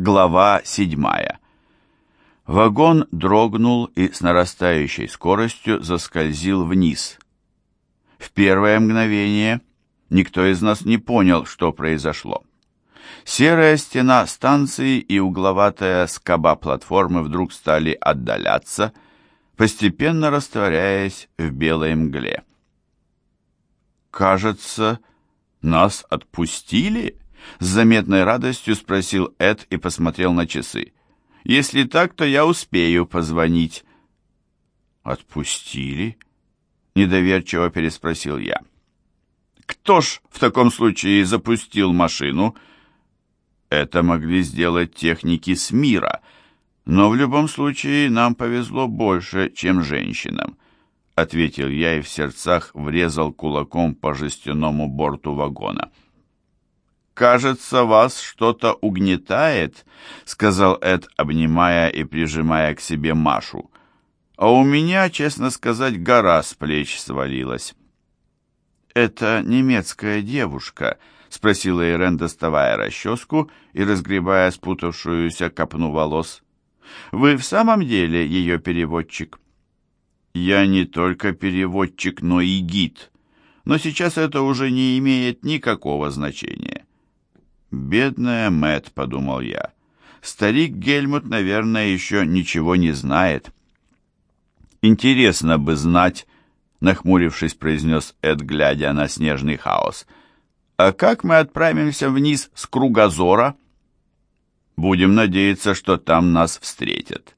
Глава седьмая. Вагон дрогнул и с нарастающей скоростью заскользил вниз. В первое мгновение никто из нас не понял, что произошло. Серая стена станции и угловатая скоба платформы вдруг стали отдаляться, постепенно растворяясь в белой мгле. «Кажется, нас отпустили?» С заметной радостью спросил Эд и посмотрел на часы. «Если так, то я успею позвонить». «Отпустили?» — недоверчиво переспросил я. «Кто ж в таком случае запустил машину?» «Это могли сделать техники с мира, но в любом случае нам повезло больше, чем женщинам», — ответил я и в сердцах врезал кулаком по жестяному борту вагона. «Кажется, вас что-то угнетает», — сказал Эд, обнимая и прижимая к себе Машу. «А у меня, честно сказать, гора с плеч свалилась». «Это немецкая девушка», — спросила Ирен, доставая расческу и разгребая спутавшуюся копну волос. «Вы в самом деле ее переводчик?» «Я не только переводчик, но и гид. Но сейчас это уже не имеет никакого значения. «Бедная Мэт», — подумал я. «Старик Гельмут, наверное, еще ничего не знает». «Интересно бы знать», — нахмурившись, произнес Эд, глядя на снежный хаос. «А как мы отправимся вниз с кругозора?» «Будем надеяться, что там нас встретят».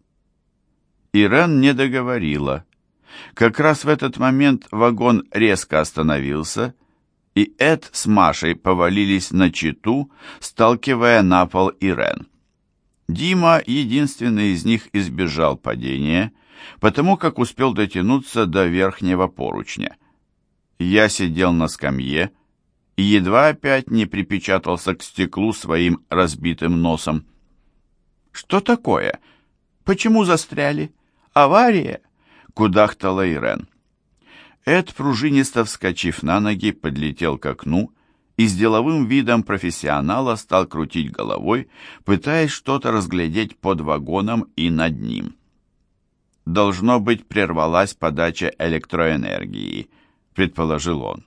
Ирен не договорила. Как раз в этот момент вагон резко остановился, и Эд с Машей повалились на читу, сталкивая на пол Ирен. Дима, единственный из них, избежал падения, потому как успел дотянуться до верхнего поручня. Я сидел на скамье и едва опять не припечатался к стеклу своим разбитым носом. «Что такое? Почему застряли? Авария?» — кудахтала Ирен. Эд, пружинисто вскочив на ноги, подлетел к окну и с деловым видом профессионала стал крутить головой, пытаясь что-то разглядеть под вагоном и над ним. «Должно быть, прервалась подача электроэнергии», — предположил он.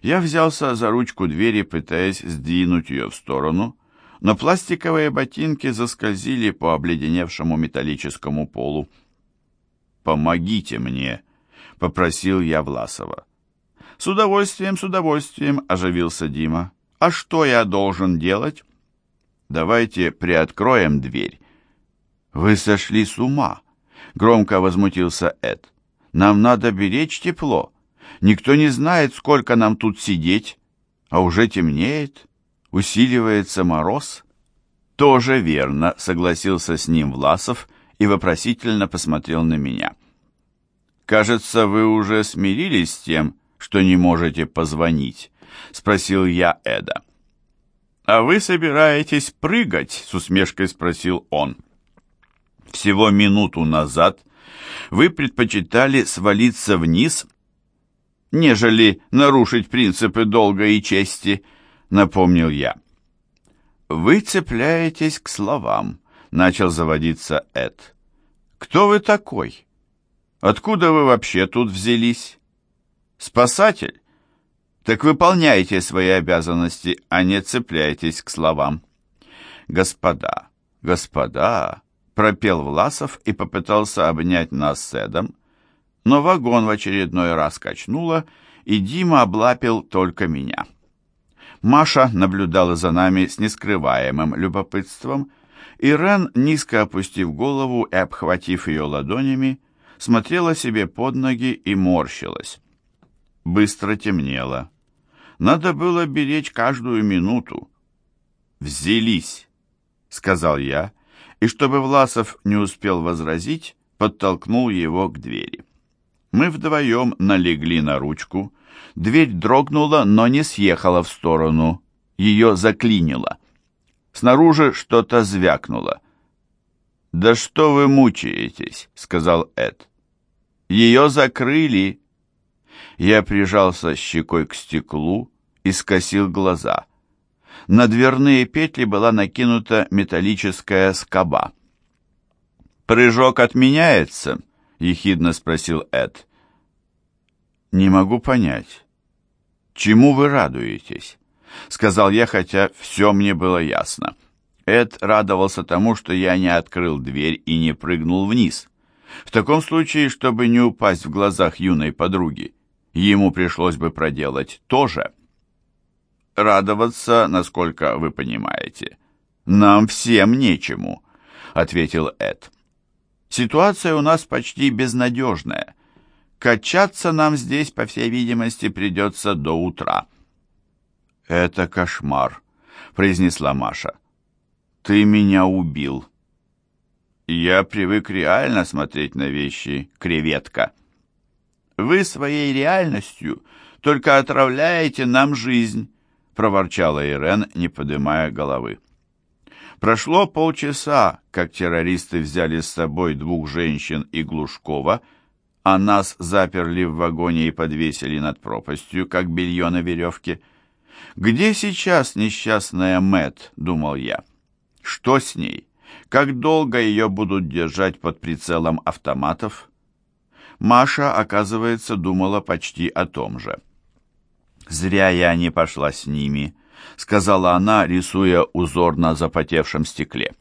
Я взялся за ручку двери, пытаясь сдвинуть ее в сторону, но пластиковые ботинки заскользили по обледеневшему металлическому полу. «Помогите мне!» — попросил я Власова. «С удовольствием, с удовольствием», — оживился Дима. «А что я должен делать?» «Давайте приоткроем дверь». «Вы сошли с ума», — громко возмутился Эд. «Нам надо беречь тепло. Никто не знает, сколько нам тут сидеть, а уже темнеет, усиливается мороз». «Тоже верно», — согласился с ним Власов и вопросительно посмотрел на меня. «Кажется, вы уже смирились с тем, что не можете позвонить?» — спросил я Эда. «А вы собираетесь прыгать?» — с усмешкой спросил он. «Всего минуту назад вы предпочитали свалиться вниз, нежели нарушить принципы долга и чести», — напомнил я. «Вы цепляетесь к словам», — начал заводиться Эд. «Кто вы такой?» Откуда вы вообще тут взялись? Спасатель? Так выполняйте свои обязанности, а не цепляйтесь к словам. Господа, господа, пропел Власов и попытался обнять нас с Эдом, но вагон в очередной раз качнуло, и Дима облапил только меня. Маша наблюдала за нами с нескрываемым любопытством, и Рен, низко опустив голову и обхватив ее ладонями, смотрела себе под ноги и морщилась. Быстро темнело. Надо было беречь каждую минуту. «Взялись», — сказал я, и чтобы Власов не успел возразить, подтолкнул его к двери. Мы вдвоем налегли на ручку. Дверь дрогнула, но не съехала в сторону. Ее заклинило. Снаружи что-то звякнуло. «Да что вы мучаетесь?» — сказал Эд. «Ее закрыли!» Я прижался щекой к стеклу и скосил глаза. На дверные петли была накинута металлическая скоба. «Прыжок отменяется?» — ехидно спросил Эд. «Не могу понять, чему вы радуетесь?» — сказал я, хотя все мне было ясно. Эд радовался тому, что я не открыл дверь и не прыгнул вниз. В таком случае, чтобы не упасть в глазах юной подруги, ему пришлось бы проделать то же. «Радоваться, насколько вы понимаете, нам всем нечему», — ответил Эд. Ситуация у нас почти безнадежная. Качаться нам здесь, по всей видимости, придется до утра». «Это кошмар», — произнесла Маша. «Ты меня убил». «Я привык реально смотреть на вещи, креветка». «Вы своей реальностью только отравляете нам жизнь», — проворчала Ирен, не поднимая головы. Прошло полчаса, как террористы взяли с собой двух женщин и Глушкова, а нас заперли в вагоне и подвесили над пропастью, как белье на веревке. «Где сейчас несчастная Мэт?» — думал я. «Что с ней? Как долго ее будут держать под прицелом автоматов?» Маша, оказывается, думала почти о том же. «Зря я не пошла с ними», — сказала она, рисуя узор на запотевшем стекле.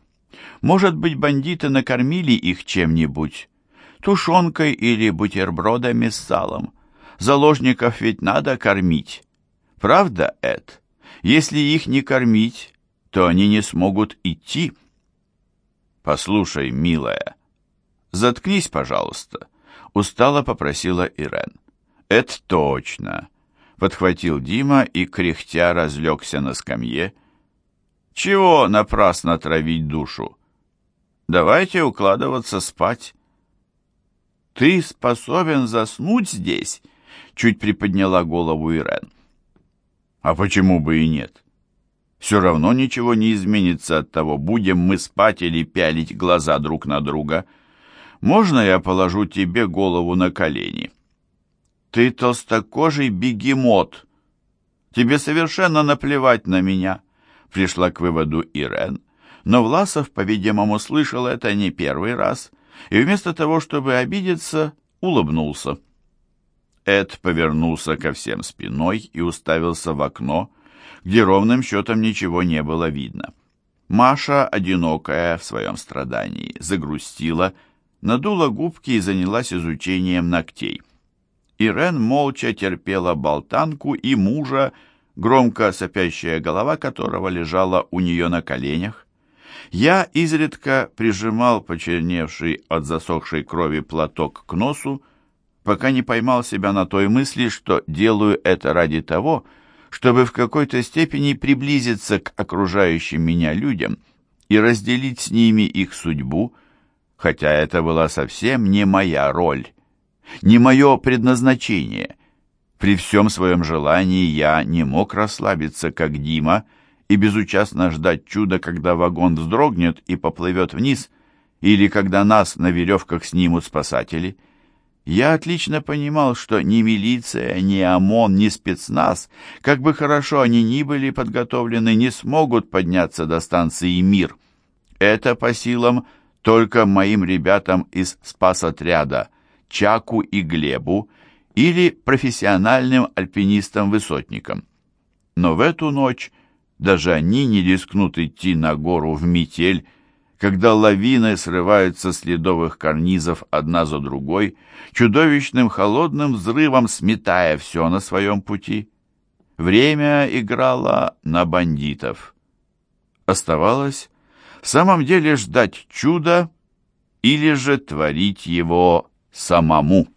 «Может быть, бандиты накормили их чем-нибудь? Тушенкой или бутербродами с салом? Заложников ведь надо кормить. Правда, Эд? Если их не кормить, то они не смогут идти». «Послушай, милая, заткнись, пожалуйста», — устало попросила Ирен. «Это точно подхватил Дима и, кряхтя, разлегся на скамье. «Чего напрасно травить душу? Давайте укладываться спать». «Ты способен заснуть здесь?» — чуть приподняла голову Ирен. «А почему бы и нет? Все равно ничего не изменится от того, будем мы спать или пялить глаза друг на друга. Можно я положу тебе голову на колени?» «Ты толстокожий бегемот. Тебе совершенно наплевать на меня», — пришла к выводу Ирен. Но Власов, по-видимому, слышал это не первый раз, и вместо того, чтобы обидеться, улыбнулся. Эд повернулся ко всем спиной и уставился в окно, где ровным счетом ничего не было видно. Маша, одинокая в своем страдании, загрустила, надула губки и занялась изучением ногтей. Ирен молча терпела болтанку и мужа, громко сопящая голова которого лежала у нее на коленях. Я изредка прижимал почерневший от засохшей крови платок к носу, пока не поймал себя на той мысли, что делаю это ради того, чтобы в какой-то степени приблизиться к окружающим меня людям и разделить с ними их судьбу, хотя это была совсем не моя роль не мое предназначение. При всем своем желании я не мог расслабиться, как Дима, и безучастно ждать чуда, когда вагон вздрогнет и поплывет вниз, или когда нас на веревках снимут спасатели. Я отлично понимал, что ни милиция, ни ОМОН, ни спецназ, как бы хорошо они ни были подготовлены, не смогут подняться до станции «Мир». Это по силам только моим ребятам из спасотряда – Чаку и Глебу или профессиональным альпинистам-высотникам. Но в эту ночь даже они не рискнут идти на гору в метель, когда лавины срываются с ледовых карнизов одна за другой, чудовищным холодным взрывом сметая все на своем пути. Время играло на бандитов. Оставалось в самом деле ждать чуда или же творить его самому.